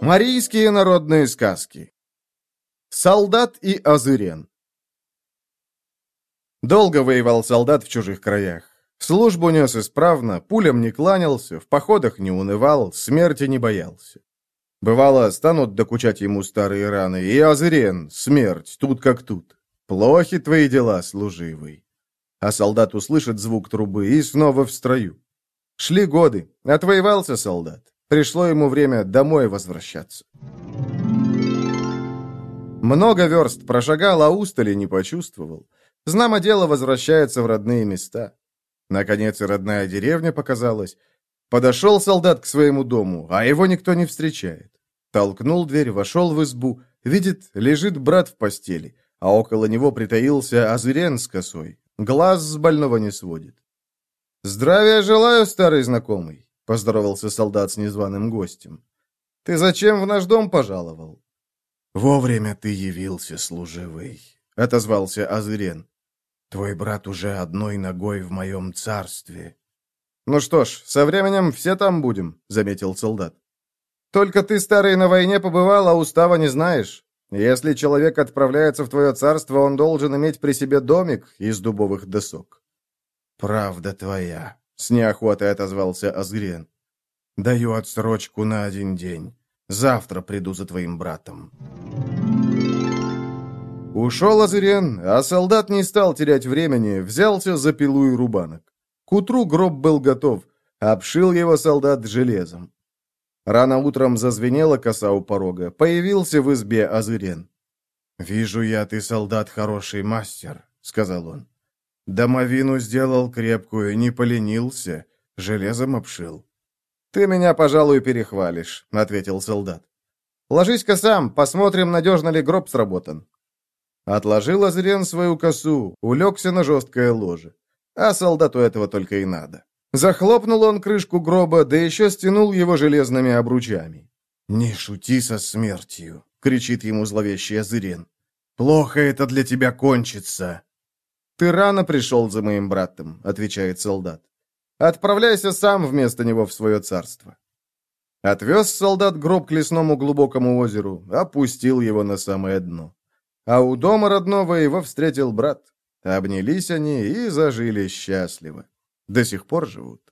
Марийские народные сказки Солдат и Азырен Долго воевал солдат в чужих краях. Службу нес исправно, пулям не кланялся, в походах не унывал, смерти не боялся. Бывало, станут докучать ему старые раны, и Азырен, смерть, тут как тут. Плохи твои дела, служивый. А солдат услышит звук трубы и снова в строю. Шли годы, отвоевался солдат. Пришло ему время домой возвращаться. Много верст прошагал, а устали не почувствовал. Знамо дело возвращается в родные места. Наконец и родная деревня показалась. Подошел солдат к своему дому, а его никто не встречает. Толкнул дверь, вошел в избу. Видит, лежит брат в постели, а около него притаился Азырен с косой. Глаз с больного не сводит. «Здравия желаю, старый знакомый», — поздоровался солдат с незваным гостем. «Ты зачем в наш дом пожаловал?» «Вовремя ты явился, служивый», — отозвался Азырен. «Твой брат уже одной ногой в моем царстве». «Ну что ж, со временем все там будем», — заметил солдат. «Только ты, старый, на войне побывал, а устава не знаешь. Если человек отправляется в твое царство, он должен иметь при себе домик из дубовых досок». «Правда твоя», — с неохотой отозвался Азгрен. «Даю отсрочку на один день. Завтра приду за твоим братом». Ушел Азырен, а солдат не стал терять времени, взялся за пилу и рубанок. К утру гроб был готов, обшил его солдат железом. Рано утром зазвенела коса у порога, появился в избе Азырен. «Вижу я, ты, солдат, хороший мастер», — сказал он. «Домовину сделал крепкую, не поленился, железом обшил». «Ты меня, пожалуй, перехвалишь», — ответил солдат. «Ложись-ка сам, посмотрим, надежно ли гроб сработан». Отложил Азрен свою косу, улегся на жесткое ложе. А солдату этого только и надо. Захлопнул он крышку гроба, да еще стянул его железными обручами. «Не шути со смертью!» — кричит ему зловещий Азырен. «Плохо это для тебя кончится!» «Ты рано пришел за моим братом», — отвечает солдат. «Отправляйся сам вместо него в свое царство». Отвез солдат гроб к лесному глубокому озеру, опустил его на самое дно. А у дома родного его встретил брат. Обнялись они и зажили счастливо. До сих пор живут.